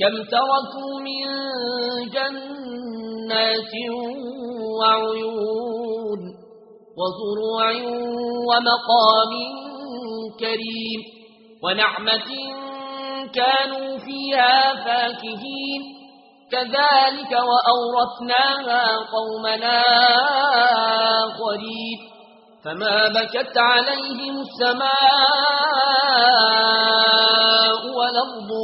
كم تركوا من جنات وعيون وزروع ومقام كريم ونعمة كانوا فيها فاكهين. كذلك وأورثناها قومنا قريب فما بكت عليهم السماء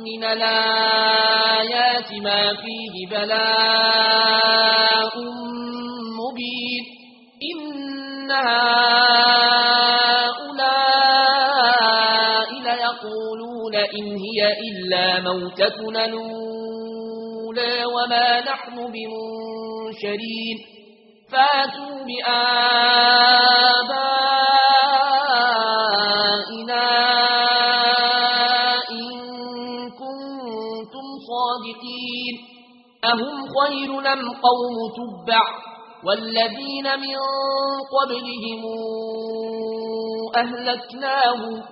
من الآيات ما فيه بلاء مبين. إن هؤلاء ليقولون إن هي إلا موتتنا الأولى وما نحن بمنشرين. فاتوا بآبائنا الصادقين. أهم خير لم قوم تبع والذين من قبلهم أهلكناهم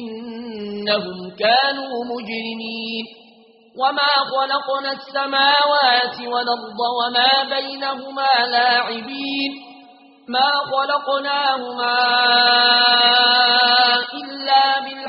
إنهم كانوا مجرمين. وما خلقنا السماوات والأرض وما بينهما لاعبين. ما خلقناهما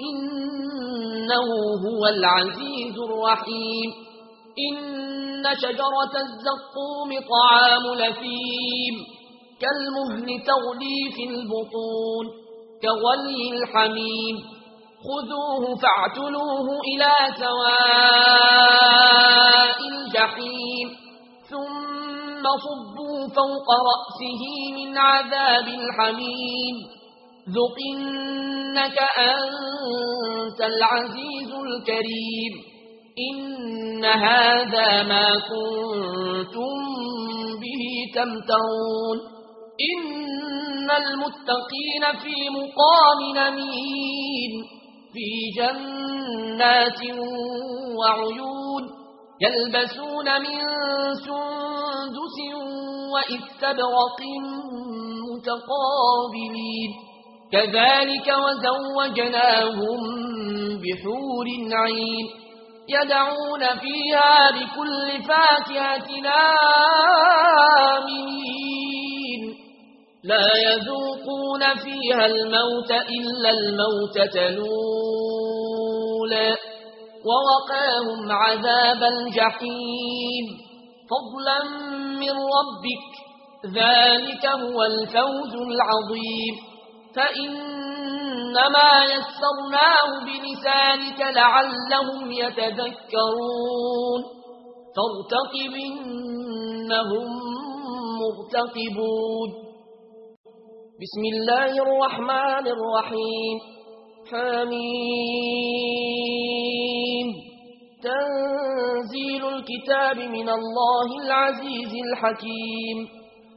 إنه هو العزيز الرحيم. إن شجرة الزقوم طعام لثيم كالمهن تغلي في البطون كغلي الحميم. خذوه فاعتلوه إلى سواء الجحيم. ثم صبوا فوق رأسه من عذاب الحميم. ذق انك انت العزيز الكريم ان هذا ما كنتم به تمترون ان المتقين في مقام نمين في جنات وعيون يلبسون من سندس واستبرق متقابلين كذلك وزوجناهم بحور عين يدعون فيها بكل فاكهة نامين. لا يذوقون فيها الموت إلا الموت نولا ووقاهم عذاب الجحيم. فضلا من ربك ذلك هو الفوز العظيم. فإنما يسرناه بلسانك لعلهم يتذكرون فارتقب إنهم مرتقبون بسم الله الرحمن الرحيم حميم تنزيل الكتاب من الله العزيز الحكيم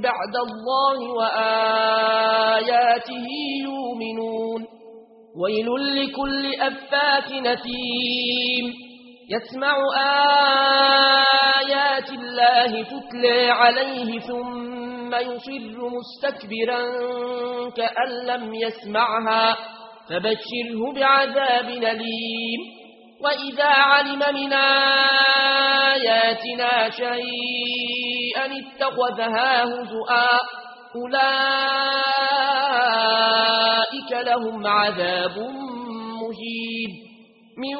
بعد الله وآياته يؤمنون. ويل لكل أفاك نتيم يسمع آيات الله تتلى عليه ثم يصر مستكبرا كأن لم يسمعها. فبشره بعذاب نليم وإذا علم من آياتنا شيئا اتخذها هزؤا أولئك لهم عذاب مهيب من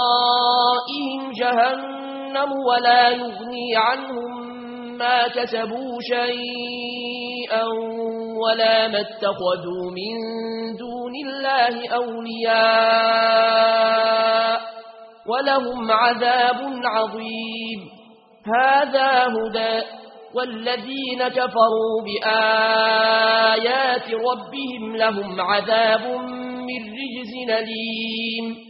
ورائهم جهنم ولا يغني عنهم ما كسبوا شيئا ولا ما اتخذوا من دون دون الله أولياء ولهم عذاب عظيم. هذا هدى والذين كفروا بآيات ربهم لهم عذاب من رجز نليم.